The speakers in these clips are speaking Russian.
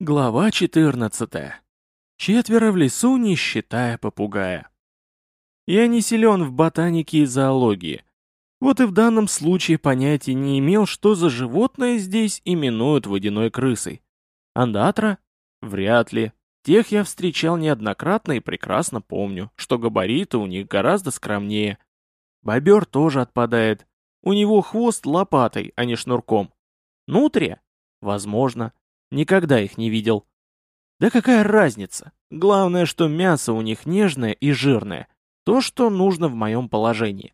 Глава 14. Четверо в лесу, не считая попугая. Я не силен в ботанике и зоологии. Вот и в данном случае понятия не имел, что за животное здесь именуют водяной крысой. Андатра? Вряд ли. Тех я встречал неоднократно и прекрасно помню, что габариты у них гораздо скромнее. Бобер тоже отпадает. У него хвост лопатой, а не шнурком. Нутрия? Возможно. Никогда их не видел. Да какая разница? Главное, что мясо у них нежное и жирное. То, что нужно в моем положении.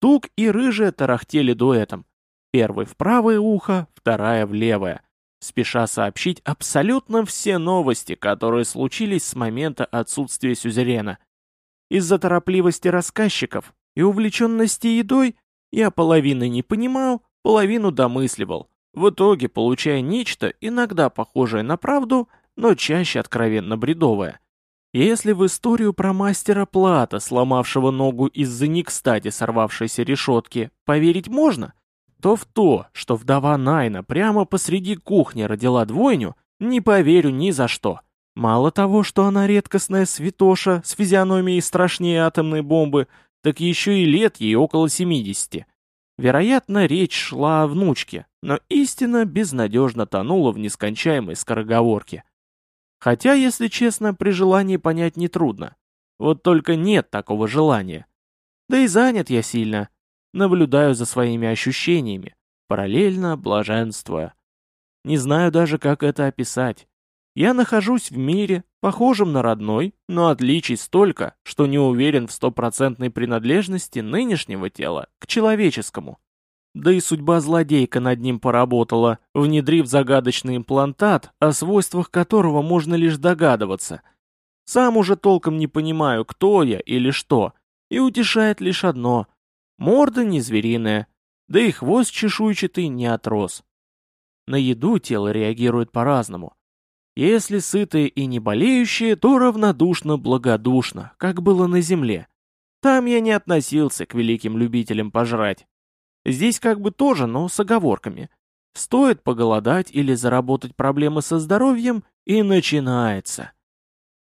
Тук и рыжая тарахтели дуэтом. Первый в правое ухо, вторая в левое. Спеша сообщить абсолютно все новости, которые случились с момента отсутствия сюзерена. Из-за торопливости рассказчиков и увлеченности едой я половины не понимал, половину домысливал в итоге получая нечто, иногда похожее на правду, но чаще откровенно бредовое. Если в историю про мастера Плата, сломавшего ногу из-за не кстати сорвавшейся решетки, поверить можно, то в то, что вдова Найна прямо посреди кухни родила двойню, не поверю ни за что. Мало того, что она редкостная святоша с физиономией страшнее атомной бомбы, так еще и лет ей около 70. Вероятно, речь шла о внучке, но истина безнадежно тонула в нескончаемой скороговорке. Хотя, если честно, при желании понять нетрудно. Вот только нет такого желания. Да и занят я сильно. Наблюдаю за своими ощущениями, параллельно блаженствуя. Не знаю даже, как это описать. Я нахожусь в мире, похожем на родной, но отличий столько, что не уверен в стопроцентной принадлежности нынешнего тела к человеческому. Да и судьба злодейка над ним поработала, внедрив загадочный имплантат, о свойствах которого можно лишь догадываться. Сам уже толком не понимаю, кто я или что, и утешает лишь одно — морда не звериная, да и хвост чешуйчатый не отрос. На еду тело реагирует по-разному. Если сытые и не болеющие, то равнодушно-благодушно, как было на земле. Там я не относился к великим любителям пожрать. Здесь как бы тоже, но с оговорками. Стоит поголодать или заработать проблемы со здоровьем, и начинается.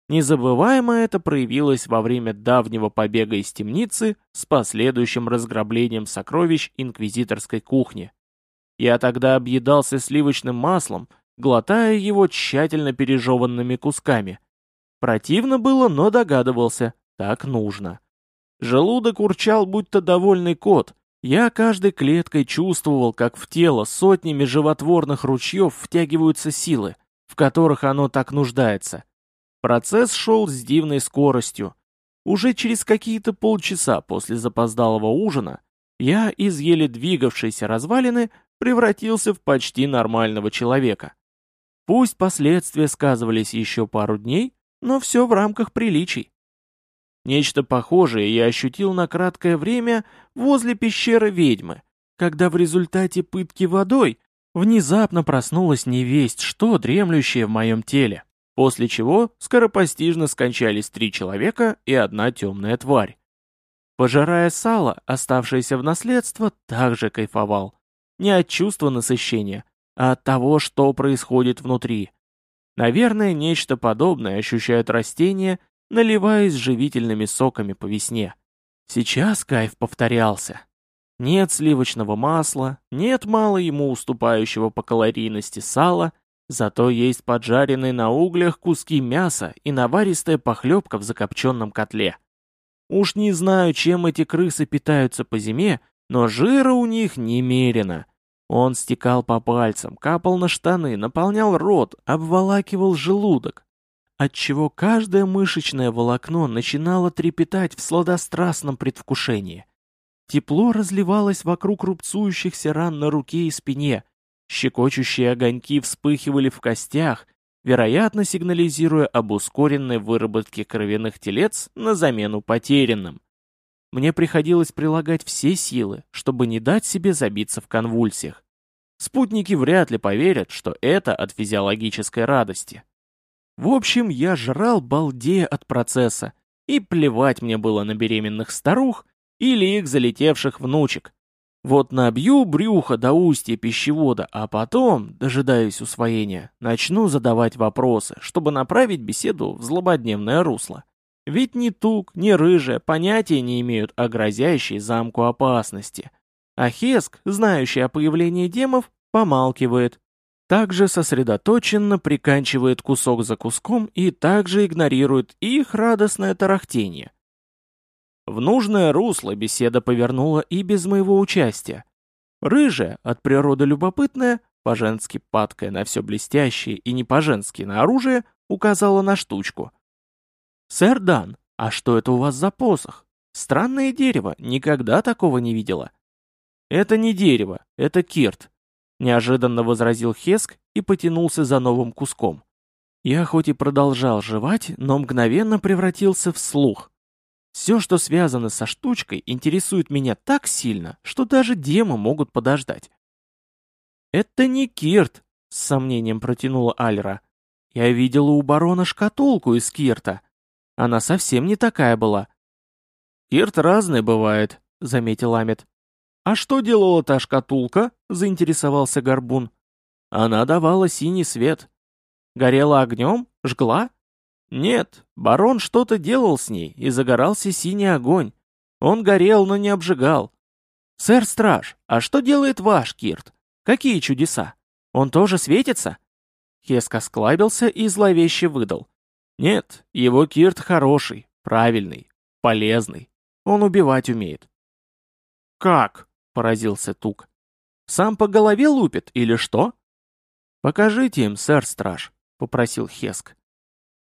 Незабываемо это проявилось во время давнего побега из темницы с последующим разграблением сокровищ инквизиторской кухни. Я тогда объедался сливочным маслом, глотая его тщательно пережеванными кусками. Противно было, но догадывался, так нужно. Желудок урчал, будто довольный кот. Я каждой клеткой чувствовал, как в тело сотнями животворных ручьев втягиваются силы, в которых оно так нуждается. Процесс шел с дивной скоростью. Уже через какие-то полчаса после запоздалого ужина я из еле двигавшейся развалины превратился в почти нормального человека. Пусть последствия сказывались еще пару дней, но все в рамках приличий. Нечто похожее я ощутил на краткое время возле пещеры ведьмы, когда в результате пытки водой внезапно проснулась невесть, что дремлющее в моем теле, после чего скоропостижно скончались три человека и одна темная тварь. Пожирая сало, оставшееся в наследство, также кайфовал. Не от чувства насыщения, а от того, что происходит внутри. Наверное, нечто подобное ощущают растения, наливаясь живительными соками по весне. Сейчас кайф повторялся. Нет сливочного масла, нет мало ему уступающего по калорийности сала, зато есть поджаренные на углях куски мяса и наваристая похлебка в закопченном котле. Уж не знаю, чем эти крысы питаются по зиме, но жира у них немерено. Он стекал по пальцам, капал на штаны, наполнял рот, обволакивал желудок, отчего каждое мышечное волокно начинало трепетать в сладострастном предвкушении. Тепло разливалось вокруг рубцующихся ран на руке и спине, щекочущие огоньки вспыхивали в костях, вероятно сигнализируя об ускоренной выработке кровяных телец на замену потерянным. Мне приходилось прилагать все силы, чтобы не дать себе забиться в конвульсиях. Спутники вряд ли поверят, что это от физиологической радости. В общем, я жрал балдея от процесса, и плевать мне было на беременных старух или их залетевших внучек. Вот набью брюхо до устья пищевода, а потом, дожидаясь усвоения, начну задавать вопросы, чтобы направить беседу в злободневное русло. Ведь ни тук, ни рыжая понятия не имеют о грозящей замку опасности. А Хеск, знающий о появлении демов, помалкивает. Также сосредоточенно приканчивает кусок за куском и также игнорирует их радостное тарахтение. В нужное русло беседа повернула и без моего участия. Рыжая, от природы любопытная, по-женски падкая на все блестящее и не по-женски на оружие, указала на штучку. «Сэр Дан, а что это у вас за посох? Странное дерево, никогда такого не видела». «Это не дерево, это кирт», — неожиданно возразил Хеск и потянулся за новым куском. Я хоть и продолжал жевать, но мгновенно превратился в слух. Все, что связано со штучкой, интересует меня так сильно, что даже демы могут подождать. «Это не Кирт», — с сомнением протянула Альра. «Я видела у барона шкатулку из Кирта. Она совсем не такая была». «Кирт разный бывает», — заметил Амит. «А что делала та шкатулка?» — заинтересовался Горбун. «Она давала синий свет. Горела огнем? Жгла?» Нет, барон что-то делал с ней, и загорался синий огонь. Он горел, но не обжигал. «Сэр Страж, а что делает ваш Кирт? Какие чудеса? Он тоже светится?» Хеск осклабился и зловеще выдал. «Нет, его Кирт хороший, правильный, полезный. Он убивать умеет». «Как?» — поразился Тук. «Сам по голове лупит или что?» «Покажите им, сэр Страж», — попросил Хеск.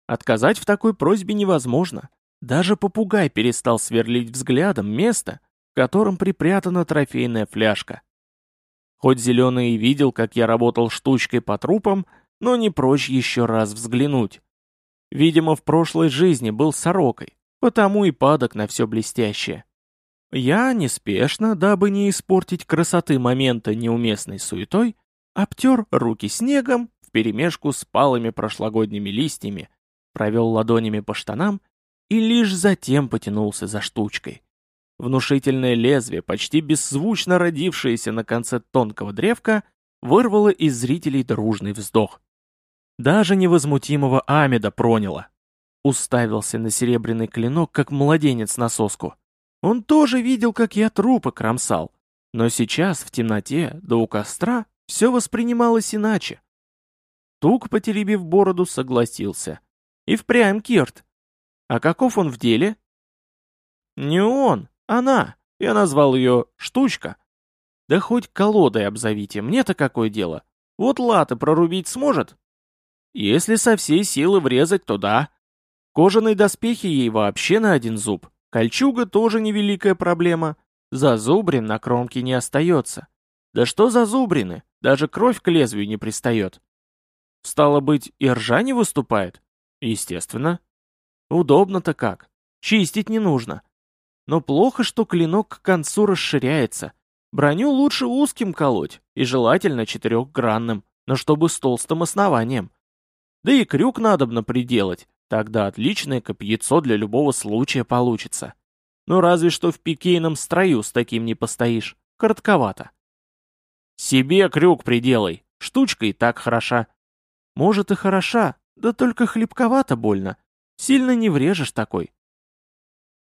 Отказать в такой просьбе невозможно. Даже попугай перестал сверлить взглядом место, в котором припрятана трофейная фляжка. Хоть Зеленый и видел, как я работал штучкой по трупам, но не прочь еще раз взглянуть. Видимо, в прошлой жизни был сорокой, потому и падок на все блестящее. Я неспешно, дабы не испортить красоты момента неуместной суетой, обтер руки снегом вперемешку с палыми прошлогодними листьями провел ладонями по штанам и лишь затем потянулся за штучкой. Внушительное лезвие, почти беззвучно родившееся на конце тонкого древка, вырвало из зрителей дружный вздох. Даже невозмутимого Амида проняло. Уставился на серебряный клинок, как младенец на соску. Он тоже видел, как я трупы кромсал. Но сейчас, в темноте, да у костра, все воспринималось иначе. Тук, потеребив бороду, согласился. И впрямь Кирт. А каков он в деле? Не он, она. Я назвал ее «штучка». Да хоть колодой обзовите, мне-то какое дело. Вот латы прорубить сможет? Если со всей силы врезать, то да. Кожаные доспехи ей вообще на один зуб. Кольчуга тоже невеликая проблема. Зазубрин на кромке не остается. Да что зазубрины? Даже кровь к лезвию не пристает. Стало быть, и ржа не выступает? Естественно. Удобно-то как. Чистить не нужно. Но плохо, что клинок к концу расширяется. Броню лучше узким колоть, и желательно четырехгранным, но чтобы с толстым основанием. Да и крюк надобно приделать, тогда отличное копьецо для любого случая получится. Ну разве что в пикейном строю с таким не постоишь, коротковато. Себе крюк приделай, штучка и так хороша. Может и хороша, да только хлебковато больно. Сильно не врежешь такой.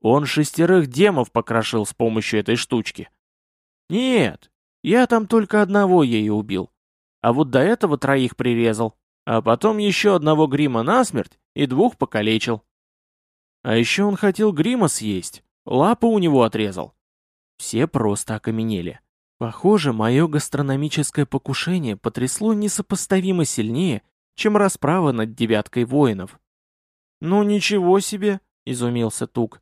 Он шестерых демов покрошил с помощью этой штучки. Нет, я там только одного ею убил. А вот до этого троих прирезал. А потом еще одного грима насмерть и двух покалечил. А еще он хотел грима съесть. Лапы у него отрезал. Все просто окаменели. Похоже, мое гастрономическое покушение потрясло несопоставимо сильнее, чем расправа над девяткой воинов. «Ну ничего себе!» — изумился Тук.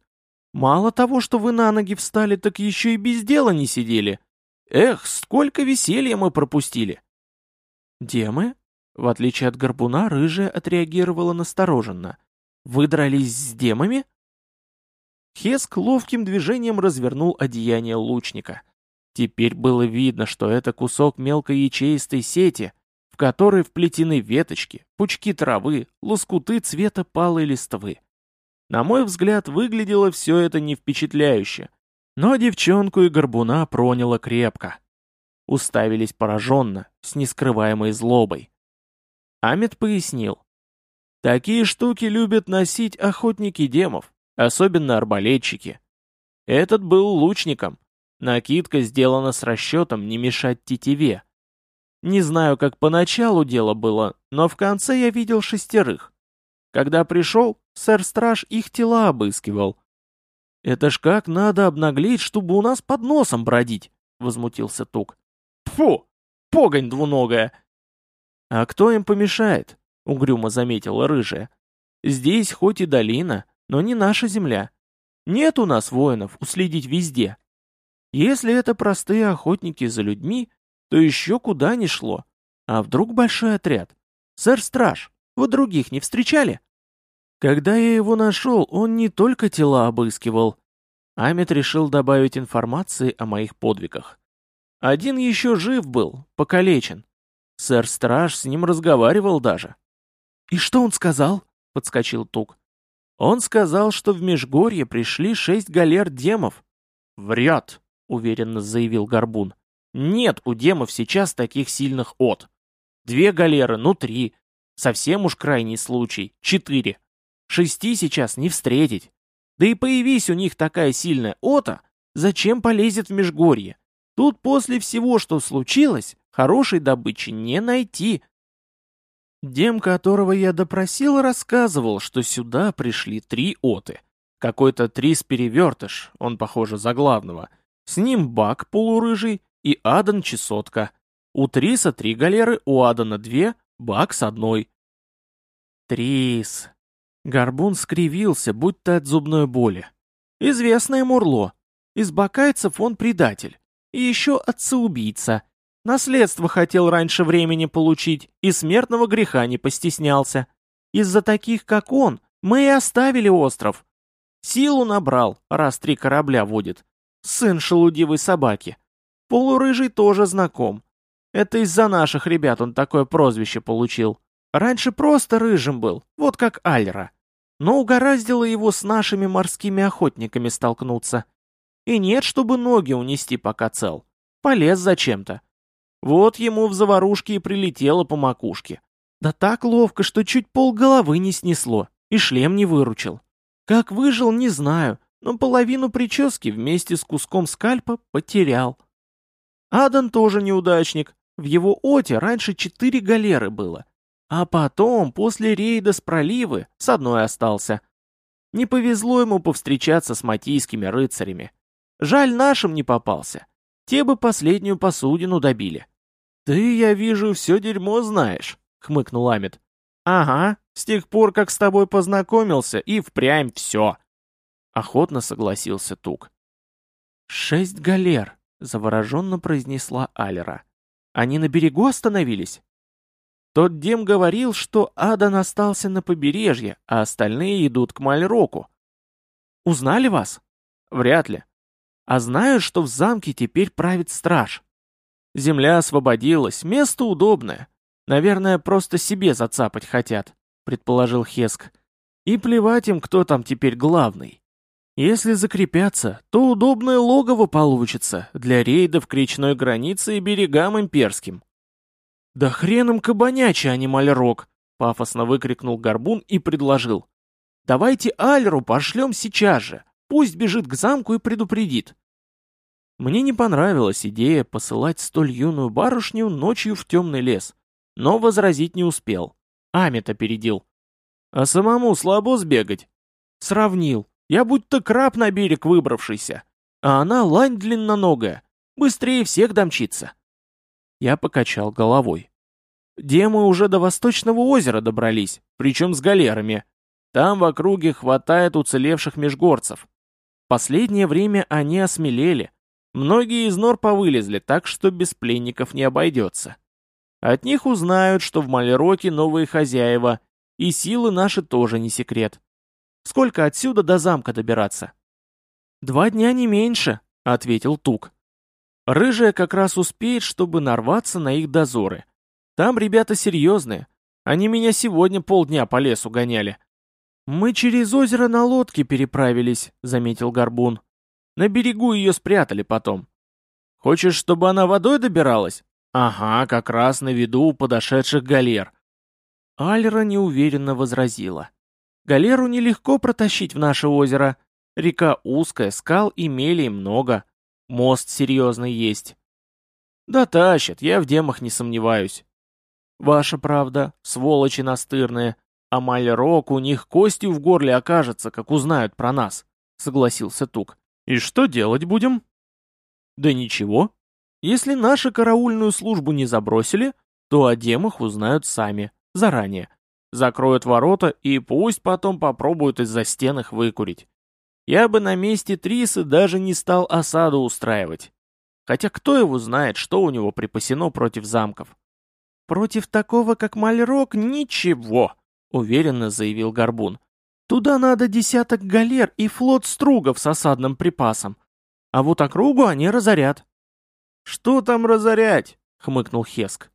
«Мало того, что вы на ноги встали, так еще и без дела не сидели. Эх, сколько веселья мы пропустили!» «Демы?» В отличие от горбуна, рыжая отреагировала настороженно. «Вы дрались с демами?» Хеск ловким движением развернул одеяние лучника. Теперь было видно, что это кусок мелкой ячеистой сети, в который вплетены веточки, пучки травы, лоскуты цвета палой листвы. На мой взгляд, выглядело все это не впечатляюще. Но девчонку и горбуна проняло крепко. Уставились пораженно, с нескрываемой злобой. Амит пояснил. Такие штуки любят носить охотники демов, особенно арбалетчики. Этот был лучником. Накидка сделана с расчетом не мешать тетиве. Не знаю, как поначалу дело было, но в конце я видел шестерых. Когда пришел, сэр-страж их тела обыскивал. «Это ж как надо обнаглеть, чтобы у нас под носом бродить!» — возмутился Тук. «Фу! Погонь двуногая!» «А кто им помешает?» — угрюмо заметила рыжая. «Здесь хоть и долина, но не наша земля. Нет у нас воинов уследить везде. Если это простые охотники за людьми, то еще куда ни шло. А вдруг большой отряд? Сэр-страж, вы других не встречали?» Когда я его нашел, он не только тела обыскивал. Амит решил добавить информации о моих подвигах. Один еще жив был, покалечен. Сэр-страж с ним разговаривал даже. «И что он сказал?» — подскочил Тук. «Он сказал, что в Межгорье пришли шесть галер демов». «Врет», — уверенно заявил Горбун. «Нет у демов сейчас таких сильных от. Две галеры, ну три. Совсем уж крайний случай. Четыре. Шести сейчас не встретить. Да и появись у них такая сильная ота, зачем полезет в Межгорье? Тут после всего, что случилось, хорошей добычи не найти. Дем, которого я допросил, рассказывал, что сюда пришли три оты. Какой-то Трис-перевертыш, он, похоже, за главного. С ним Бак полурыжий и Адан чесотка. У Триса три галеры, у Адана две, Бак с одной. Трис, Горбун скривился, будто от зубной боли. «Известное мурло. Из бакайцев он предатель. И еще отца-убийца. Наследство хотел раньше времени получить, и смертного греха не постеснялся. Из-за таких, как он, мы и оставили остров. Силу набрал, раз три корабля водит. Сын шелудивой собаки. Полурыжий тоже знаком. Это из-за наших ребят он такое прозвище получил. Раньше просто рыжим был, вот как Альра но угораздило его с нашими морскими охотниками столкнуться. И нет, чтобы ноги унести пока цел. Полез зачем-то. Вот ему в заварушке и прилетело по макушке. Да так ловко, что чуть пол головы не снесло, и шлем не выручил. Как выжил, не знаю, но половину прически вместе с куском скальпа потерял. Адан тоже неудачник. В его оте раньше четыре галеры было. А потом, после рейда с проливы, с одной остался. Не повезло ему повстречаться с матийскими рыцарями. Жаль, нашим не попался. Те бы последнюю посудину добили. «Ты, я вижу, все дерьмо знаешь», — хмыкнул Амит. «Ага, с тех пор, как с тобой познакомился, и впрямь все», — охотно согласился Тук. «Шесть галер», — завороженно произнесла Алера. «Они на берегу остановились?» Тот Дем говорил, что Адан остался на побережье, а остальные идут к Мальроку. Узнали вас? Вряд ли. А знаю, что в замке теперь правит страж. Земля освободилась, место удобное. Наверное, просто себе зацапать хотят, предположил Хеск. И плевать им, кто там теперь главный. Если закрепятся, то удобное логово получится для рейдов к речной границе и берегам имперским. «Да хрен им кабанячий, а не мальрок!» — пафосно выкрикнул Горбун и предложил. «Давайте Альру пошлем сейчас же, пусть бежит к замку и предупредит». Мне не понравилась идея посылать столь юную барышню ночью в темный лес, но возразить не успел. Амит опередил. «А самому слабо сбегать?» «Сравнил. Я будто краб на берег выбравшийся, а она лань длинноногая, быстрее всех домчится». Я покачал головой. Демы уже до Восточного озера добрались, причем с галерами. Там в округе хватает уцелевших межгорцев. Последнее время они осмелели. Многие из нор повылезли, так что без пленников не обойдется. От них узнают, что в Малероке новые хозяева, и силы наши тоже не секрет. Сколько отсюда до замка добираться? Два дня не меньше, ответил Тук. Рыжая как раз успеет, чтобы нарваться на их дозоры. Там ребята серьезные. Они меня сегодня полдня по лесу гоняли. Мы через озеро на лодке переправились, заметил Горбун. На берегу ее спрятали потом. Хочешь, чтобы она водой добиралась? Ага, как раз на виду у подошедших галер. Альра неуверенно возразила. Галеру нелегко протащить в наше озеро. Река узкая, скал и мелей много. Мост серьезный есть. Да тащат, я в демах не сомневаюсь. Ваша правда, сволочи настырные. А Мальрок у них костью в горле окажется, как узнают про нас, согласился Тук. И что делать будем? Да ничего. Если наши караульную службу не забросили, то о демах узнают сами, заранее. Закроют ворота и пусть потом попробуют из-за стен их выкурить. Я бы на месте Трисы даже не стал осаду устраивать. Хотя кто его знает, что у него припасено против замков. Против такого, как Мальрок, ничего, уверенно заявил Горбун. Туда надо десяток галер и флот стругов с осадным припасом. А вот округу они разорят. «Что там разорять?» — хмыкнул Хеск.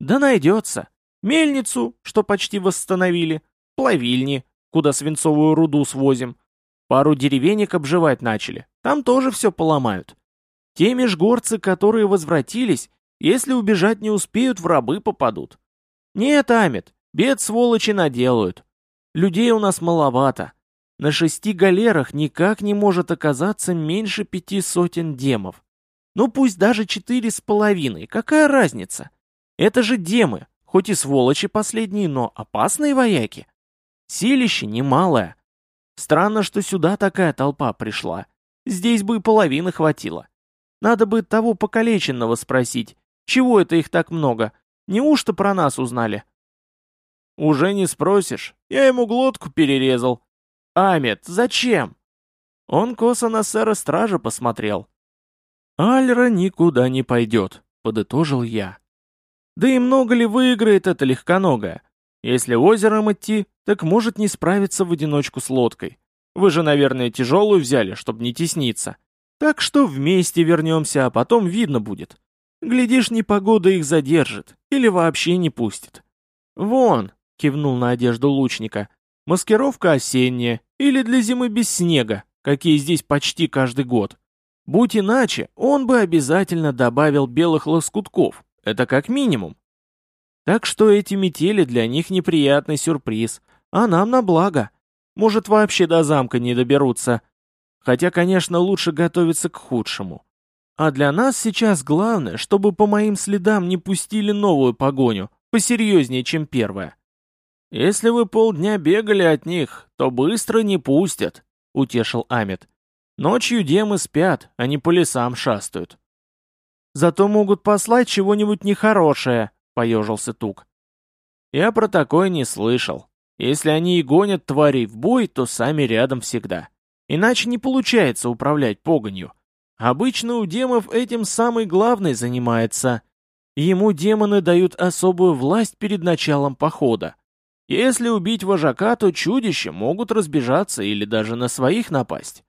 «Да найдется. Мельницу, что почти восстановили, плавильни, куда свинцовую руду свозим. Пару деревенек обживать начали, там тоже все поломают. Те межгорцы, которые возвратились, если убежать не успеют, в рабы попадут. Нет, Амит, бед сволочи наделают. Людей у нас маловато. На шести галерах никак не может оказаться меньше пяти сотен демов. Ну пусть даже четыре с половиной, какая разница? Это же демы, хоть и сволочи последние, но опасные вояки. Селище немалое. Странно, что сюда такая толпа пришла. Здесь бы и половины хватило. Надо бы того покалеченного спросить, чего это их так много? Неужто про нас узнали? Уже не спросишь. Я ему глотку перерезал. Амет, зачем? Он косо на сэра стража посмотрел. Альра никуда не пойдет, подытожил я. Да и много ли выиграет эта легконогая? Если озером идти, так может не справиться в одиночку с лодкой. Вы же, наверное, тяжелую взяли, чтобы не тесниться. Так что вместе вернемся, а потом видно будет. Глядишь, непогода их задержит или вообще не пустит. Вон, кивнул на одежду лучника, маскировка осенняя или для зимы без снега, какие здесь почти каждый год. Будь иначе, он бы обязательно добавил белых лоскутков, это как минимум. Так что эти метели для них неприятный сюрприз, а нам на благо. Может, вообще до замка не доберутся. Хотя, конечно, лучше готовиться к худшему. А для нас сейчас главное, чтобы по моим следам не пустили новую погоню, посерьезнее, чем первая. Если вы полдня бегали от них, то быстро не пустят, утешил Амит. Ночью демы спят, они по лесам шастают. Зато могут послать чего-нибудь нехорошее, поежился Тук. Я про такое не слышал. Если они и гонят тварей в бой, то сами рядом всегда. Иначе не получается управлять погонью. Обычно у демов этим самый главный занимается. Ему демоны дают особую власть перед началом похода. Если убить вожака, то чудища могут разбежаться или даже на своих напасть.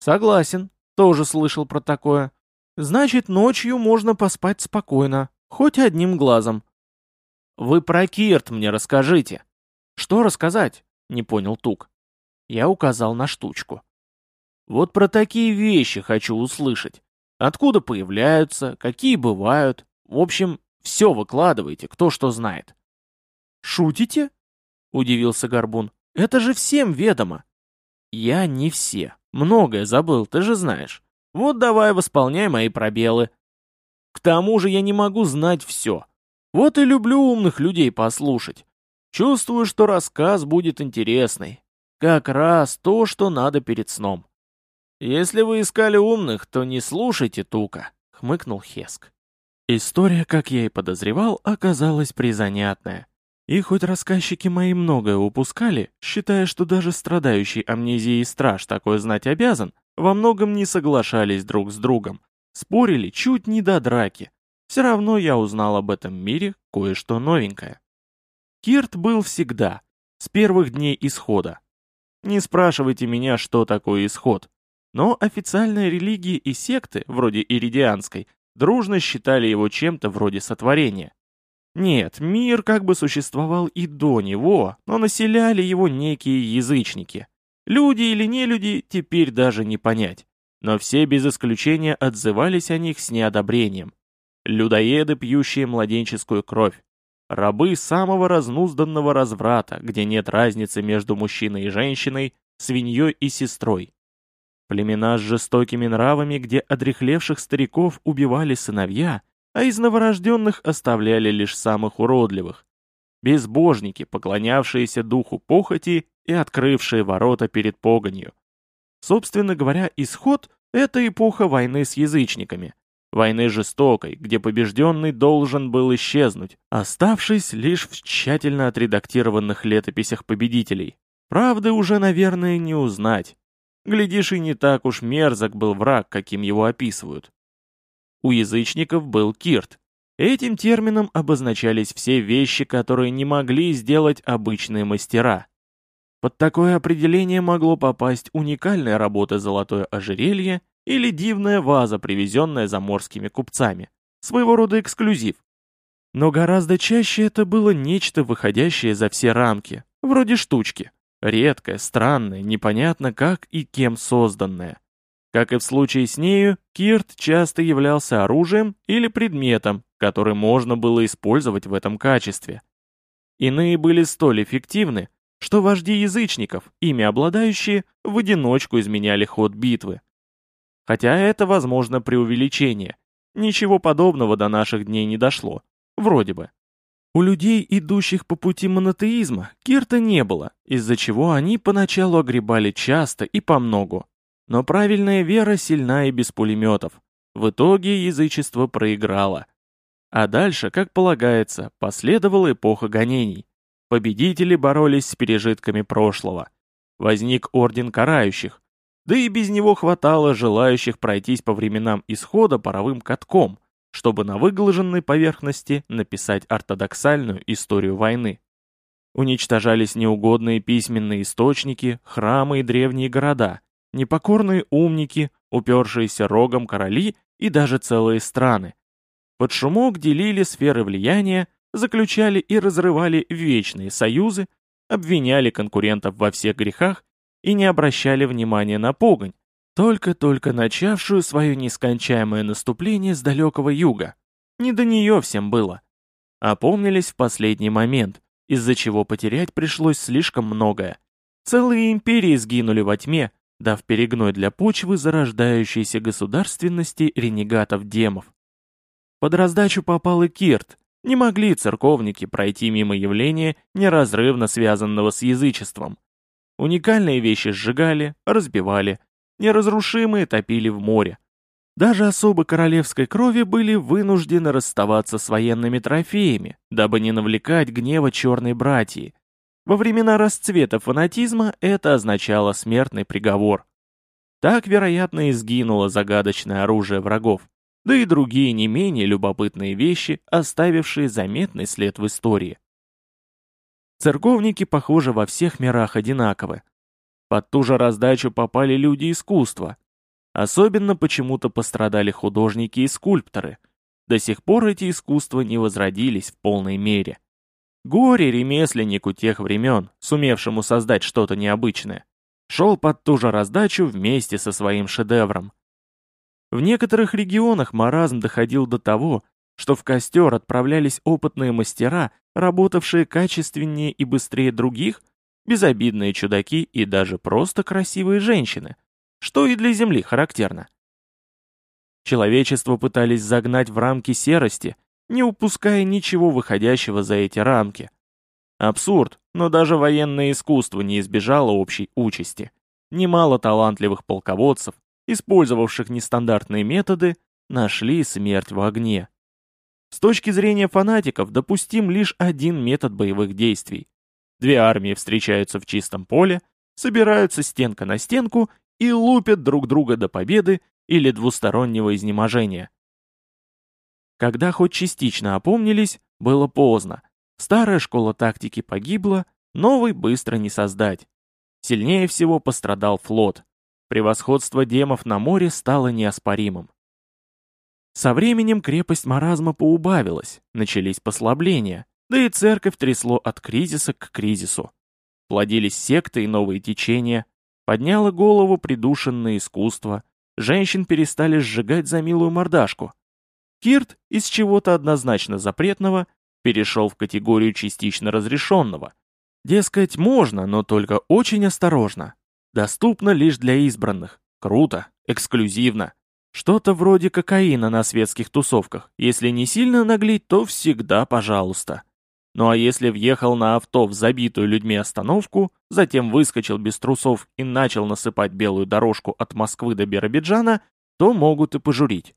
Согласен, тоже слышал про такое. Значит, ночью можно поспать спокойно, хоть одним глазом. Вы про Кирт мне расскажите. Что рассказать? Не понял Тук. Я указал на штучку. Вот про такие вещи хочу услышать. Откуда появляются, какие бывают. В общем, все выкладывайте, кто что знает. «Шутите?» — удивился Горбун. «Это же всем ведомо». «Я не все. Многое забыл, ты же знаешь. Вот давай восполняй мои пробелы. К тому же я не могу знать все. Вот и люблю умных людей послушать. Чувствую, что рассказ будет интересный. Как раз то, что надо перед сном. «Если вы искали умных, то не слушайте Тука», — хмыкнул Хеск. История, как я и подозревал, оказалась призанятная. И хоть рассказчики мои многое упускали, считая, что даже страдающий амнезией страж такое знать обязан, во многом не соглашались друг с другом, спорили чуть не до драки. Все равно я узнал об этом мире кое-что новенькое. Кирт был всегда, с первых дней исхода. Не спрашивайте меня, что такое исход. Но официальные религии и секты, вроде иридианской, дружно считали его чем-то вроде сотворения. Нет, мир как бы существовал и до него, но населяли его некие язычники. Люди или не люди, теперь даже не понять. но все без исключения отзывались о них с неодобрением. Людоеды, пьющие младенческую кровь. Рабы самого разнузданного разврата, где нет разницы между мужчиной и женщиной, свиньей и сестрой. Племена с жестокими нравами, где одрехлевших стариков убивали сыновья, а из новорожденных оставляли лишь самых уродливых. Безбожники, поклонявшиеся духу похоти и открывшие ворота перед погонью. Собственно говоря, исход — это эпоха войны с язычниками. Войны жестокой, где побежденный должен был исчезнуть, оставшись лишь в тщательно отредактированных летописях победителей. Правды уже, наверное, не узнать. Глядишь, и не так уж мерзок был враг, каким его описывают. У язычников был кирт. Этим термином обозначались все вещи, которые не могли сделать обычные мастера. Под такое определение могло попасть уникальная работа «Золотое ожерелье» или дивная ваза, привезенная заморскими купцами. Своего рода эксклюзив. Но гораздо чаще это было нечто, выходящее за все рамки, вроде штучки. Редкое, странное, непонятно как и кем созданное. Как и в случае с нею, кирт часто являлся оружием или предметом, который можно было использовать в этом качестве. Иные были столь эффективны, что вожди язычников, ими обладающие, в одиночку изменяли ход битвы. Хотя это, возможно, преувеличение. Ничего подобного до наших дней не дошло. Вроде бы. У людей, идущих по пути монотеизма, кирта не было, из-за чего они поначалу огребали часто и помногу. Но правильная вера сильна и без пулеметов. В итоге язычество проиграло. А дальше, как полагается, последовала эпоха гонений. Победители боролись с пережитками прошлого. Возник орден карающих. Да и без него хватало желающих пройтись по временам исхода паровым катком, чтобы на выглаженной поверхности написать ортодоксальную историю войны. Уничтожались неугодные письменные источники, храмы и древние города, непокорные умники, упершиеся рогом короли и даже целые страны. Под шумок делили сферы влияния, заключали и разрывали вечные союзы, обвиняли конкурентов во всех грехах и не обращали внимания на погонь, только-только начавшую свое нескончаемое наступление с далекого юга. Не до нее всем было. Опомнились в последний момент, из-за чего потерять пришлось слишком многое. Целые империи сгинули во тьме, дав перегной для почвы зарождающейся государственности ренегатов-демов. Под раздачу попал и Кирт. Не могли церковники пройти мимо явления, неразрывно связанного с язычеством. Уникальные вещи сжигали, разбивали, неразрушимые топили в море. Даже особо королевской крови были вынуждены расставаться с военными трофеями, дабы не навлекать гнева черной братьи, во времена расцвета фанатизма это означало смертный приговор. Так, вероятно, и сгинуло загадочное оружие врагов, да и другие не менее любопытные вещи, оставившие заметный след в истории. Церковники, похоже, во всех мирах одинаковы. Под ту же раздачу попали люди искусства. Особенно почему-то пострадали художники и скульпторы. До сих пор эти искусства не возродились в полной мере. Горе ремесленнику тех времен, сумевшему создать что-то необычное. Шел под ту же раздачу вместе со своим шедевром. В некоторых регионах маразм доходил до того, что в костер отправлялись опытные мастера, работавшие качественнее и быстрее других, безобидные чудаки и даже просто красивые женщины, что и для Земли характерно. Человечество пытались загнать в рамки серости, не упуская ничего выходящего за эти рамки. Абсурд, но даже военное искусство не избежало общей участи. Немало талантливых полководцев, использовавших нестандартные методы, нашли смерть в огне. С точки зрения фанатиков допустим лишь один метод боевых действий. Две армии встречаются в чистом поле, собираются стенка на стенку и лупят друг друга до победы или двустороннего изнеможения. Когда хоть частично опомнились, было поздно. Старая школа тактики погибла, новый быстро не создать. Сильнее всего пострадал флот. Превосходство демов на море стало неоспоримым. Со временем крепость маразма поубавилась, начались послабления, да и церковь трясло от кризиса к кризису. Плодились секты и новые течения, подняло голову придушенное искусство, женщин перестали сжигать за милую мордашку. Кирт из чего-то однозначно запретного перешел в категорию частично разрешенного. Дескать, можно, но только очень осторожно. Доступно лишь для избранных. Круто, эксклюзивно. Что-то вроде кокаина на светских тусовках. Если не сильно наглеть, то всегда пожалуйста. Ну а если въехал на авто в забитую людьми остановку, затем выскочил без трусов и начал насыпать белую дорожку от Москвы до Биробиджана, то могут и пожурить.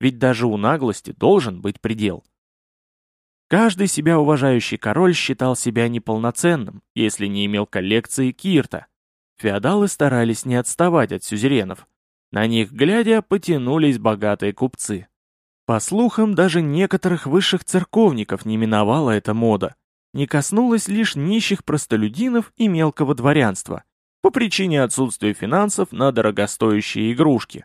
Ведь даже у наглости должен быть предел. Каждый себя уважающий король считал себя неполноценным, если не имел коллекции кирта. Феодалы старались не отставать от сюзеренов. На них, глядя, потянулись богатые купцы. По слухам, даже некоторых высших церковников не миновала эта мода. Не коснулась лишь нищих простолюдинов и мелкого дворянства, по причине отсутствия финансов на дорогостоящие игрушки.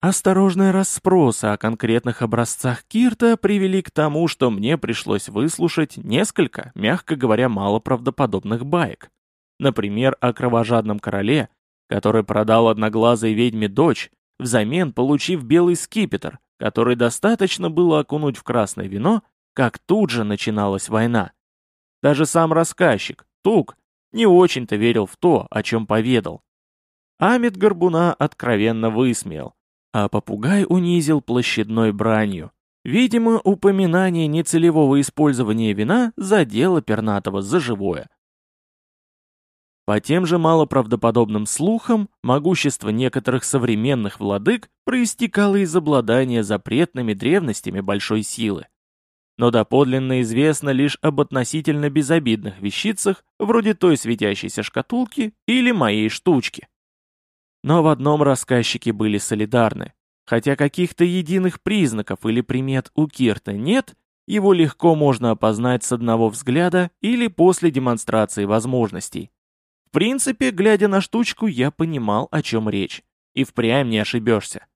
Осторожные расспросы о конкретных образцах Кирта привели к тому, что мне пришлось выслушать несколько, мягко говоря, малоправдоподобных баек. Например, о кровожадном короле, который продал одноглазой ведьме дочь, взамен получив белый скипетр, который достаточно было окунуть в красное вино, как тут же начиналась война. Даже сам рассказчик, Тук, не очень-то верил в то, о чем поведал. Амит Горбуна откровенно высмеял, а попугай унизил площадной бранью. Видимо, упоминание нецелевого использования вина задело пернатого за живое. По тем же малоправдоподобным слухам, могущество некоторых современных владык проистекало из обладания запретными древностями большой силы. Но доподлинно известно лишь об относительно безобидных вещицах, вроде той светящейся шкатулки или моей штучки. Но в одном рассказчики были солидарны. Хотя каких-то единых признаков или примет у Кирта нет, его легко можно опознать с одного взгляда или после демонстрации возможностей. В принципе, глядя на штучку, я понимал, о чем речь. И впрямь не ошибешься.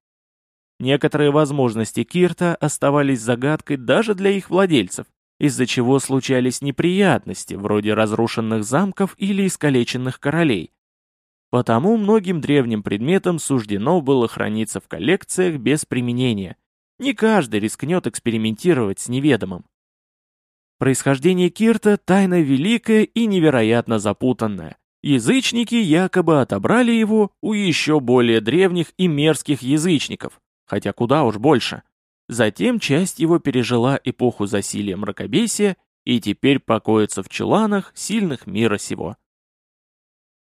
Некоторые возможности Кирта оставались загадкой даже для их владельцев, из-за чего случались неприятности, вроде разрушенных замков или искалеченных королей, Потому многим древним предметам суждено было храниться в коллекциях без применения. Не каждый рискнет экспериментировать с неведомым. Происхождение Кирта – тайна великая и невероятно запутанная. Язычники якобы отобрали его у еще более древних и мерзких язычников, хотя куда уж больше. Затем часть его пережила эпоху засилия мракобесия и теперь покоится в челанах сильных мира сего.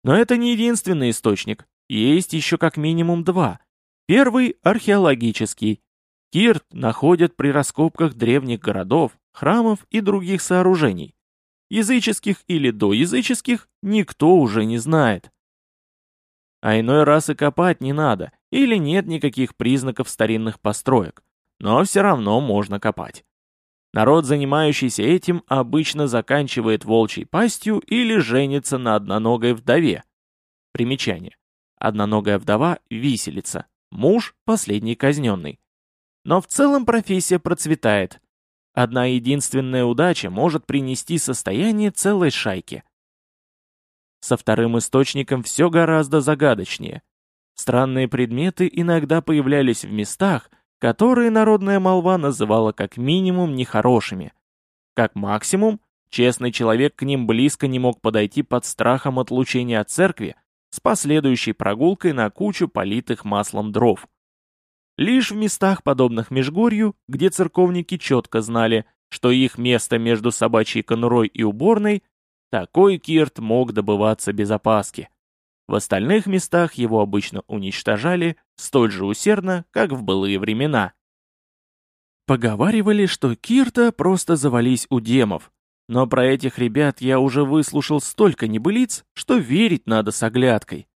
Но это не единственный источник, есть еще как минимум два. Первый – археологический. Кирт находят при раскопках древних городов, храмов и других сооружений. Языческих или доязыческих никто уже не знает. А иной раз и копать не надо, или нет никаких признаков старинных построек, но все равно можно копать. Народ, занимающийся этим, обычно заканчивает волчьей пастью или женится на одноногой вдове. Примечание. Одноногая вдова – виселица, муж – последний казненный. Но в целом профессия процветает. Одна единственная удача может принести состояние целой шайки. Со вторым источником все гораздо загадочнее. Странные предметы иногда появлялись в местах, которые народная молва называла как минимум нехорошими. Как максимум, честный человек к ним близко не мог подойти под страхом отлучения от церкви с последующей прогулкой на кучу политых маслом дров. Лишь в местах, подобных Межгорью, где церковники четко знали, что их место между собачьей конурой и уборной, такой кирт мог добываться без опаски. В остальных местах его обычно уничтожали столь же усердно, как в былые времена. Поговаривали, что Кирта просто завались у демов, но про этих ребят я уже выслушал столько небылиц, что верить надо с оглядкой.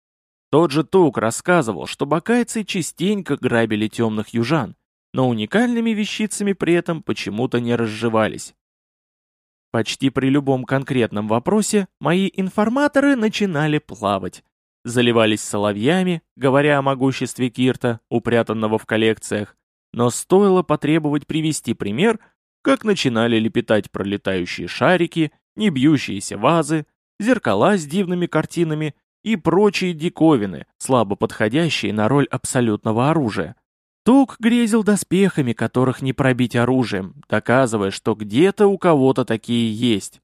Тот же Тук рассказывал, что бакайцы частенько грабили темных южан, но уникальными вещицами при этом почему-то не разживались. Почти при любом конкретном вопросе мои информаторы начинали плавать, заливались соловьями, говоря о могуществе Кирта, упрятанного в коллекциях, но стоило потребовать привести пример, как начинали лепетать пролетающие шарики, небьющиеся вазы, зеркала с дивными картинами и прочие диковины, слабо подходящие на роль абсолютного оружия. Тук грезил доспехами, которых не пробить оружием, доказывая, что где-то у кого-то такие есть.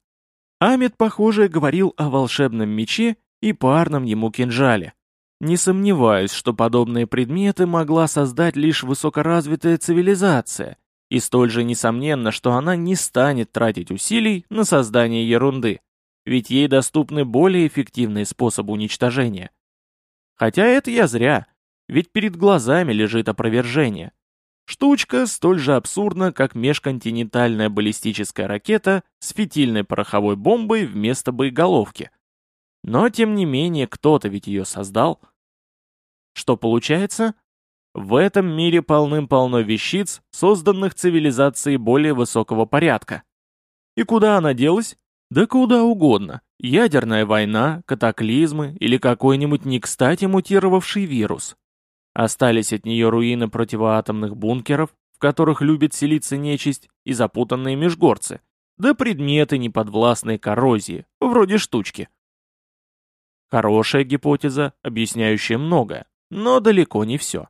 Амид, похоже, говорил о волшебном мече и парном ему кинжале. Не сомневаюсь, что подобные предметы могла создать лишь высокоразвитая цивилизация, и столь же несомненно, что она не станет тратить усилий на создание ерунды, ведь ей доступны более эффективные способы уничтожения. Хотя это я зря, ведь перед глазами лежит опровержение. Штучка столь же абсурдна, как межконтинентальная баллистическая ракета с фитильной пороховой бомбой вместо боеголовки. Но, тем не менее, кто-то ведь ее создал – что получается? В этом мире полным-полно вещиц, созданных цивилизацией более высокого порядка. И куда она делась? Да куда угодно. Ядерная война, катаклизмы или какой-нибудь не кстати мутировавший вирус. Остались от нее руины противоатомных бункеров, в которых любит селиться нечисть, и запутанные межгорцы, да предметы неподвластной коррозии, вроде штучки. Хорошая гипотеза, объясняющая многое но далеко не все.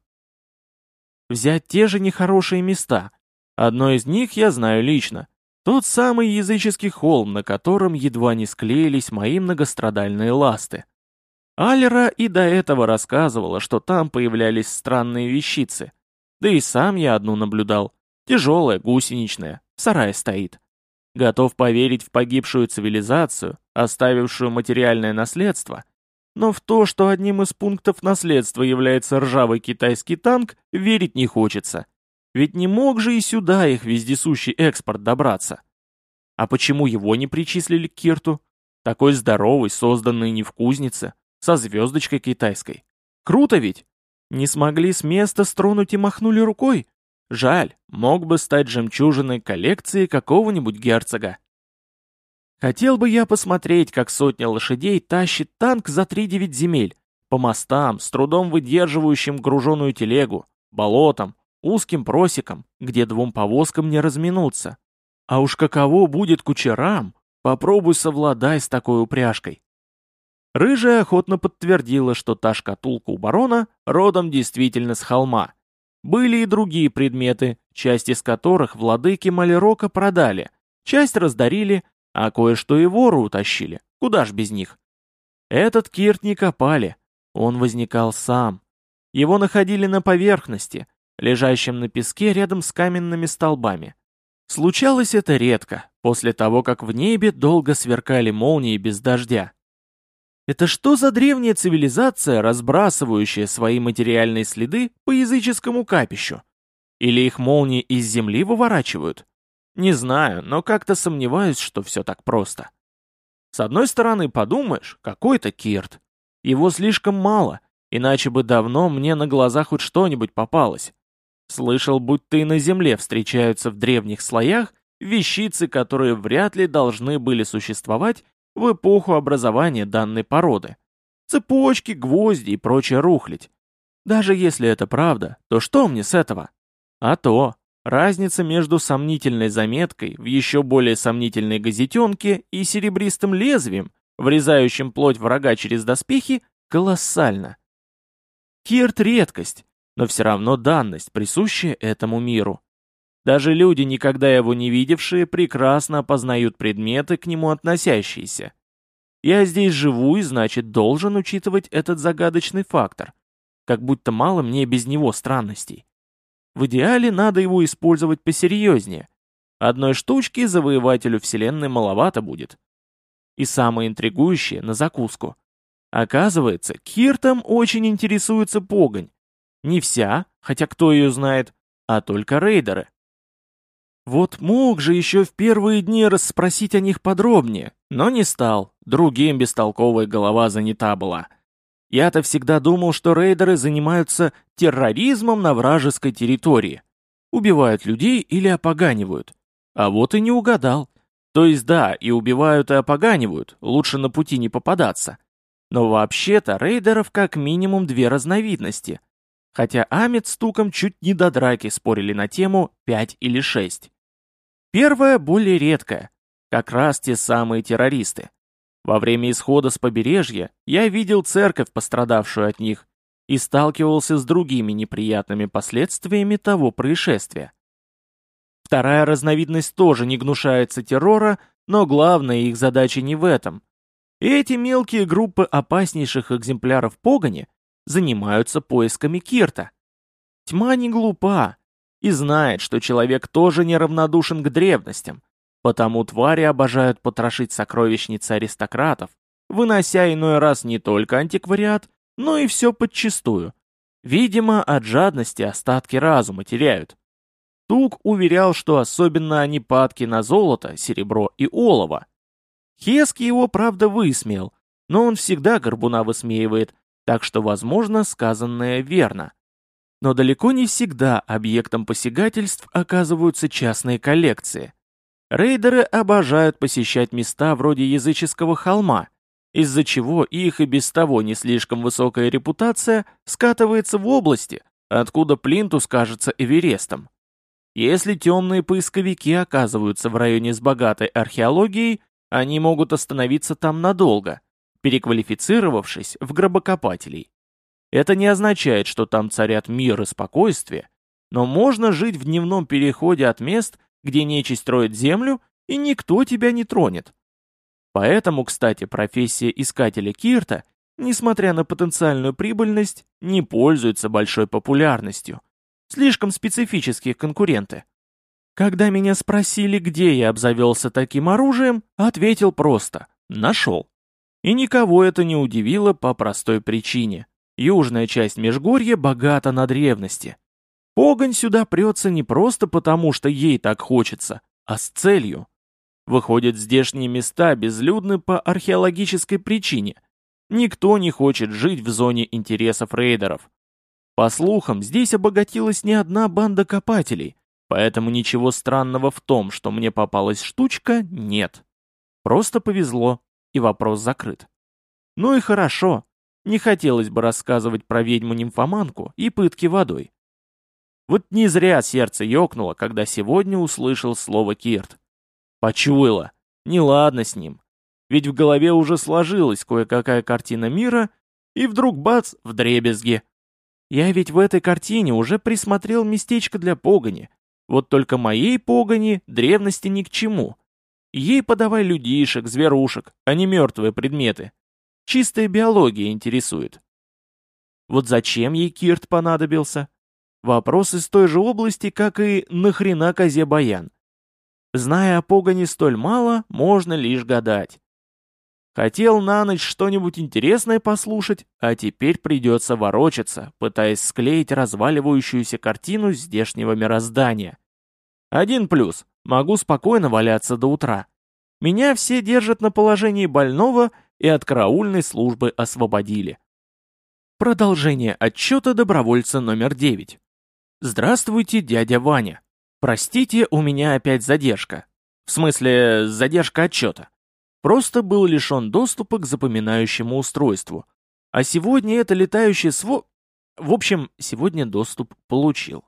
Взять те же нехорошие места. Одно из них я знаю лично. Тот самый языческий холм, на котором едва не склеились мои многострадальные ласты. Алера и до этого рассказывала, что там появлялись странные вещицы. Да и сам я одну наблюдал. Тяжелая, гусеничная, в сарае стоит. Готов поверить в погибшую цивилизацию, оставившую материальное наследство, но в то, что одним из пунктов наследства является ржавый китайский танк, верить не хочется. Ведь не мог же и сюда их вездесущий экспорт добраться. А почему его не причислили к Кирту? Такой здоровый, созданный не в кузнице, со звездочкой китайской. Круто ведь? Не смогли с места стронуть и махнули рукой? Жаль, мог бы стать жемчужиной коллекции какого-нибудь герцога. Хотел бы я посмотреть, как сотня лошадей тащит танк за три-девять земель, по мостам, с трудом выдерживающим груженую телегу, болотам, узким просекам, где двум повозкам не разминуться. А уж каково будет кучерам, попробуй совладай с такой упряжкой. Рыжая охотно подтвердила, что та шкатулка у барона родом действительно с холма. Были и другие предметы, часть из которых владыки Малерока продали, часть раздарили, а кое-что и вору утащили. Куда ж без них? Этот кирт не копали. Он возникал сам. Его находили на поверхности, лежащем на песке рядом с каменными столбами. Случалось это редко, после того, как в небе долго сверкали молнии без дождя. Это что за древняя цивилизация, разбрасывающая свои материальные следы по языческому капищу? Или их молнии из земли выворачивают? Не знаю, но как-то сомневаюсь, что все так просто. С одной стороны, подумаешь, какой-то Кирт. Его слишком мало, иначе бы давно мне на глазах хоть что-нибудь попалось. Слышал, будто и на Земле встречаются в древних слоях вещицы, которые вряд ли должны были существовать в эпоху образования данной породы. Цепочки, гвозди и прочее рухлить. Даже если это правда, то что мне с этого? А то, Разница между сомнительной заметкой в еще более сомнительной газетенке и серебристым лезвием, врезающим плоть врага через доспехи, колоссальна. Кирт — редкость, но все равно данность, присущая этому миру. Даже люди, никогда его не видевшие, прекрасно опознают предметы, к нему относящиеся. Я здесь живу и, значит, должен учитывать этот загадочный фактор. Как будто мало мне без него странностей. В идеале надо его использовать посерьезнее. Одной штучки завоевателю вселенной маловато будет. И самое интригующее на закуску. Оказывается, Киртом очень интересуется погонь. Не вся, хотя кто ее знает, а только рейдеры. Вот мог же еще в первые дни расспросить о них подробнее, но не стал, другим бестолковая голова занята была. Я-то всегда думал, что рейдеры занимаются терроризмом на вражеской территории. Убивают людей или опоганивают. А вот и не угадал. То есть да, и убивают, и опоганивают, лучше на пути не попадаться. Но вообще-то рейдеров как минимум две разновидности. Хотя Амит с Туком чуть не до драки спорили на тему 5 или 6. Первая более редкая, как раз те самые террористы. Во время исхода с побережья я видел церковь, пострадавшую от них, и сталкивался с другими неприятными последствиями того происшествия. Вторая разновидность тоже не гнушается террора, но главная их задача не в этом. Эти мелкие группы опаснейших экземпляров погони занимаются поисками Кирта. Тьма не глупа и знает, что человек тоже неравнодушен к древностям, потому твари обожают потрошить сокровищницы аристократов, вынося иной раз не только антиквариат, но и все подчистую. Видимо, от жадности остатки разума теряют. Тук уверял, что особенно они падки на золото, серебро и олово. Хески его, правда, высмеял, но он всегда горбуна высмеивает, так что, возможно, сказанное верно. Но далеко не всегда объектом посягательств оказываются частные коллекции. Рейдеры обожают посещать места вроде языческого холма, из-за чего их и без того не слишком высокая репутация скатывается в области, откуда Плинтус кажется Эверестом. Если темные поисковики оказываются в районе с богатой археологией, они могут остановиться там надолго, переквалифицировавшись в гробокопателей. Это не означает, что там царят мир и спокойствие, но можно жить в дневном переходе от мест, где нечисть строит землю, и никто тебя не тронет. Поэтому, кстати, профессия искателя Кирта, несмотря на потенциальную прибыльность, не пользуется большой популярностью. Слишком специфические конкуренты. Когда меня спросили, где я обзавелся таким оружием, ответил просто «нашел». И никого это не удивило по простой причине. Южная часть Межгорья богата на древности. Погонь сюда прется не просто потому, что ей так хочется, а с целью. Выходит, здешние места безлюдны по археологической причине. Никто не хочет жить в зоне интересов рейдеров. По слухам, здесь обогатилась не одна банда копателей, поэтому ничего странного в том, что мне попалась штучка, нет. Просто повезло, и вопрос закрыт. Ну и хорошо, не хотелось бы рассказывать про ведьму-нимфоманку и пытки водой. Вот не зря сердце ёкнуло, когда сегодня услышал слово Кирт. Почуяло. Неладно с ним. Ведь в голове уже сложилась кое-какая картина мира, и вдруг бац, в дребезге. Я ведь в этой картине уже присмотрел местечко для погони. Вот только моей погони древности ни к чему. Ей подавай людишек, зверушек, а не мертвые предметы. Чистая биология интересует. Вот зачем ей Кирт понадобился? Вопрос из той же области, как и «нахрена козе баян?». Зная о погоне столь мало, можно лишь гадать. Хотел на ночь что-нибудь интересное послушать, а теперь придется ворочаться, пытаясь склеить разваливающуюся картину здешнего мироздания. Один плюс. Могу спокойно валяться до утра. Меня все держат на положении больного и от караульной службы освободили. Продолжение отчета добровольца номер 9. Здравствуйте, дядя Ваня. Простите, у меня опять задержка. В смысле, задержка отчета. Просто был лишен доступа к запоминающему устройству. А сегодня это летающее сво... В общем, сегодня доступ получил.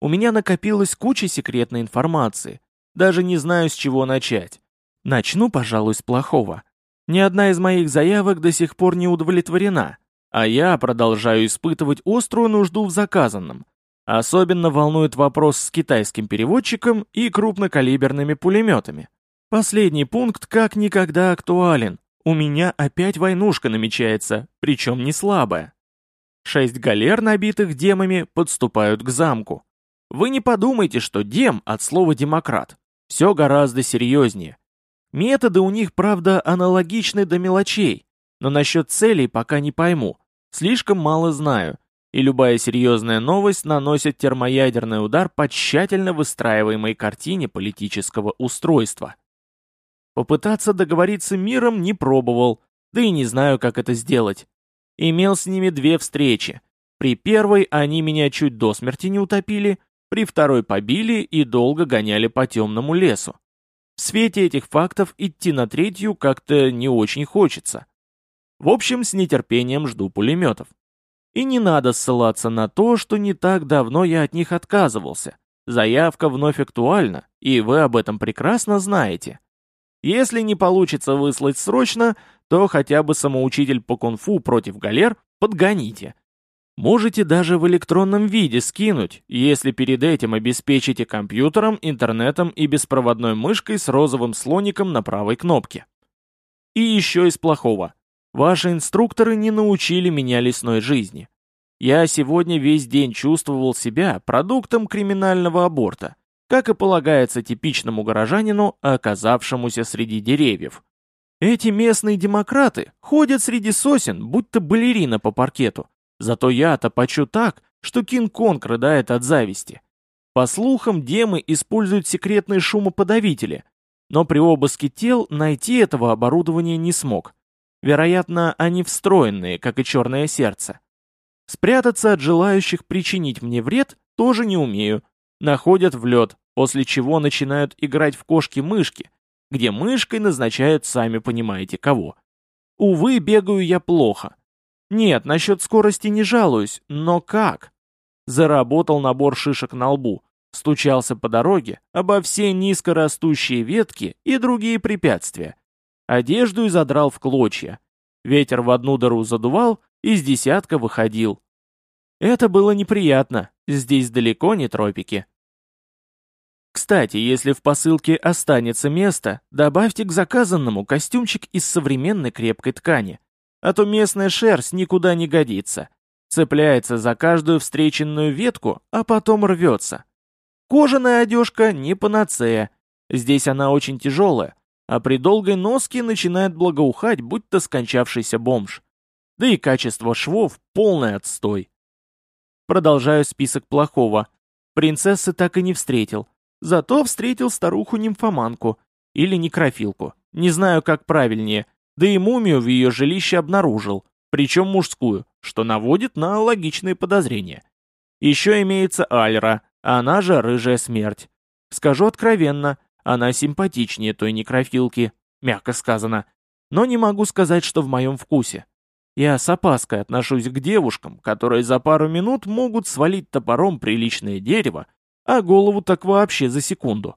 У меня накопилась куча секретной информации. Даже не знаю, с чего начать. Начну, пожалуй, с плохого. Ни одна из моих заявок до сих пор не удовлетворена, а я продолжаю испытывать острую нужду в заказанном. Особенно волнует вопрос с китайским переводчиком и крупнокалиберными пулеметами. Последний пункт как никогда актуален. У меня опять войнушка намечается, причем не слабая. Шесть галер, набитых демами, подступают к замку. Вы не подумайте, что дем от слова «демократ». Все гораздо серьезнее. Методы у них, правда, аналогичны до мелочей, но насчет целей пока не пойму, слишком мало знаю, и любая серьезная новость наносит термоядерный удар по тщательно выстраиваемой картине политического устройства. Попытаться договориться миром не пробовал, да и не знаю, как это сделать. Имел с ними две встречи. При первой они меня чуть до смерти не утопили, при второй побили и долго гоняли по темному лесу. В свете этих фактов идти на третью как-то не очень хочется. В общем, с нетерпением жду пулеметов. И не надо ссылаться на то, что не так давно я от них отказывался. Заявка вновь актуальна, и вы об этом прекрасно знаете. Если не получится выслать срочно, то хотя бы самоучитель по кунг-фу против галер подгоните. Можете даже в электронном виде скинуть, если перед этим обеспечите компьютером, интернетом и беспроводной мышкой с розовым слоником на правой кнопке. И еще из плохого. Ваши инструкторы не научили меня лесной жизни. Я сегодня весь день чувствовал себя продуктом криминального аборта, как и полагается типичному горожанину, оказавшемуся среди деревьев. Эти местные демократы ходят среди сосен, будто балерина по паркету. Зато я-то почу так, что Кинг-Конг рыдает от зависти. По слухам, демы используют секретные шумоподавители, но при обыске тел найти этого оборудования не смог. Вероятно, они встроенные, как и черное сердце. Спрятаться от желающих причинить мне вред тоже не умею. Находят в лед, после чего начинают играть в кошки-мышки, где мышкой назначают сами понимаете кого. Увы, бегаю я плохо. Нет, насчет скорости не жалуюсь, но как? Заработал набор шишек на лбу, стучался по дороге обо все низкорастущие ветки и другие препятствия. Одежду изодрал в клочья. Ветер в одну дыру задувал, из десятка выходил. Это было неприятно, здесь далеко не тропики. Кстати, если в посылке останется место, добавьте к заказанному костюмчик из современной крепкой ткани, а то местная шерсть никуда не годится. Цепляется за каждую встреченную ветку, а потом рвется. Кожаная одежка не панацея, здесь она очень тяжелая, а при долгой носке начинает благоухать, будто скончавшийся бомж. Да и качество швов полный отстой. Продолжаю список плохого. Принцессы так и не встретил. Зато встретил старуху-нимфоманку. Или некрофилку. Не знаю, как правильнее. Да и мумию в ее жилище обнаружил. Причем мужскую, что наводит на логичные подозрения. Еще имеется Альра, она же Рыжая Смерть. Скажу откровенно, она симпатичнее той некрофилки, мягко сказано. Но не могу сказать, что в моем вкусе. Я с опаской отношусь к девушкам, которые за пару минут могут свалить топором приличное дерево, а голову так вообще за секунду.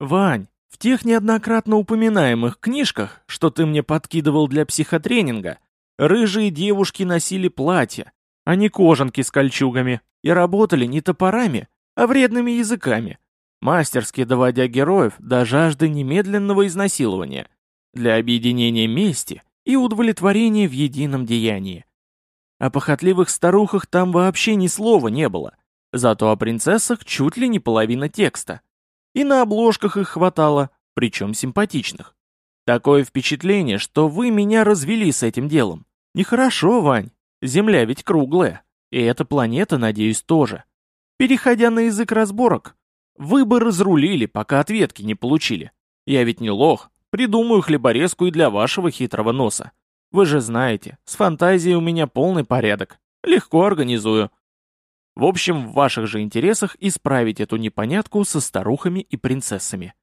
«Вань, в тех неоднократно упоминаемых книжках, что ты мне подкидывал для психотренинга, рыжие девушки носили платья, а не кожанки с кольчугами, и работали не топорами, а вредными языками, мастерски доводя героев до жажды немедленного изнасилования, для объединения мести и удовлетворение в едином деянии. О похотливых старухах там вообще ни слова не было, зато о принцессах чуть ли не половина текста. И на обложках их хватало, причем симпатичных. Такое впечатление, что вы меня развели с этим делом. Нехорошо, Вань, Земля ведь круглая, и эта планета, надеюсь, тоже. Переходя на язык разборок, вы бы разрулили, пока ответки не получили. Я ведь не лох, Придумаю хлеборезку и для вашего хитрого носа. Вы же знаете, с фантазией у меня полный порядок. Легко организую. В общем, в ваших же интересах исправить эту непонятку со старухами и принцессами.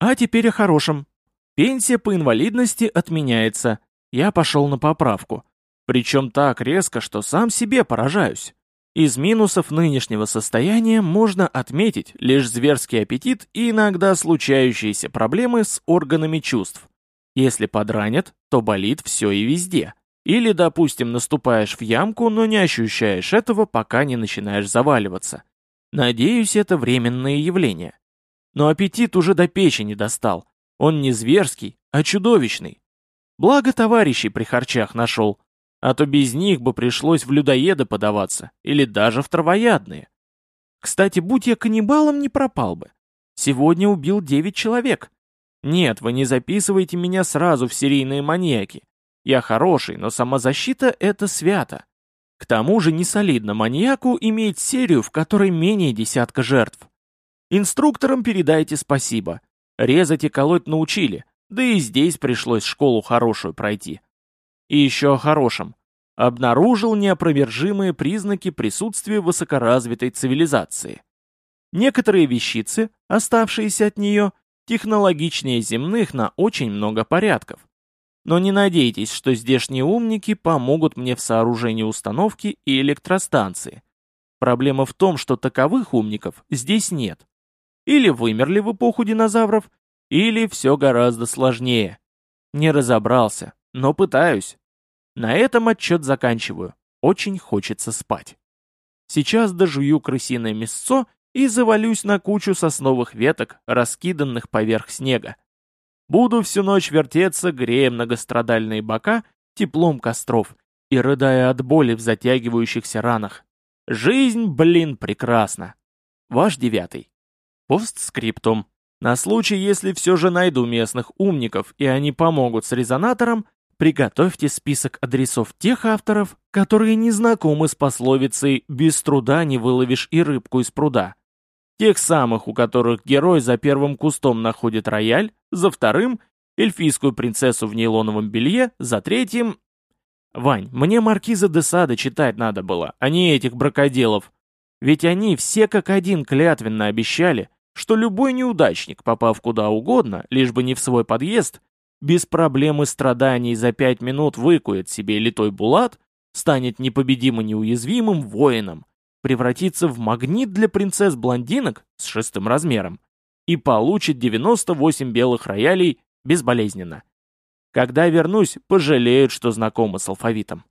А теперь о хорошем. Пенсия по инвалидности отменяется. Я пошел на поправку. Причем так резко, что сам себе поражаюсь. Из минусов нынешнего состояния можно отметить лишь зверский аппетит и иногда случающиеся проблемы с органами чувств. Если подранят, то болит все и везде. Или, допустим, наступаешь в ямку, но не ощущаешь этого, пока не начинаешь заваливаться. Надеюсь, это временное явление. Но аппетит уже до печени достал. Он не зверский, а чудовищный. Благо товарищей при харчах нашел, а то без них бы пришлось в людоеды подаваться, или даже в травоядные. Кстати, будь я каннибалом, не пропал бы. Сегодня убил девять человек. Нет, вы не записывайте меня сразу в серийные маньяки. Я хороший, но самозащита — это свято. К тому же не солидно маньяку иметь серию, в которой менее десятка жертв. Инструкторам передайте спасибо. Резать и колоть научили, да и здесь пришлось школу хорошую пройти. И еще о хорошем. Обнаружил неопровержимые признаки присутствия высокоразвитой цивилизации. Некоторые вещицы, оставшиеся от нее, технологичнее земных на очень много порядков. Но не надейтесь, что здешние умники помогут мне в сооружении установки и электростанции. Проблема в том, что таковых умников здесь нет. Или вымерли в эпоху динозавров, Или все гораздо сложнее. Не разобрался, но пытаюсь. На этом отчет заканчиваю. Очень хочется спать. Сейчас дожую крысиное мясцо и завалюсь на кучу сосновых веток, раскиданных поверх снега. Буду всю ночь вертеться, грея многострадальные бока теплом костров и рыдая от боли в затягивающихся ранах. Жизнь, блин, прекрасна. Ваш девятый. Постскриптум. На случай, если все же найду местных умников и они помогут с резонатором, приготовьте список адресов тех авторов, которые не знакомы с пословицей «без труда не выловишь и рыбку из пруда». Тех самых, у которых герой за первым кустом находит рояль, за вторым — эльфийскую принцессу в нейлоновом белье, за третьим... Вань, мне маркиза де Сада читать надо было, а не этих бракоделов. Ведь они все как один клятвенно обещали, что любой неудачник, попав куда угодно, лишь бы не в свой подъезд, без проблем и страданий за пять минут выкует себе литой булат, станет непобедимо неуязвимым воином, превратится в магнит для принцесс-блондинок с шестым размером и получит 98 белых роялей безболезненно. Когда вернусь, пожалеют, что знакомы с алфавитом.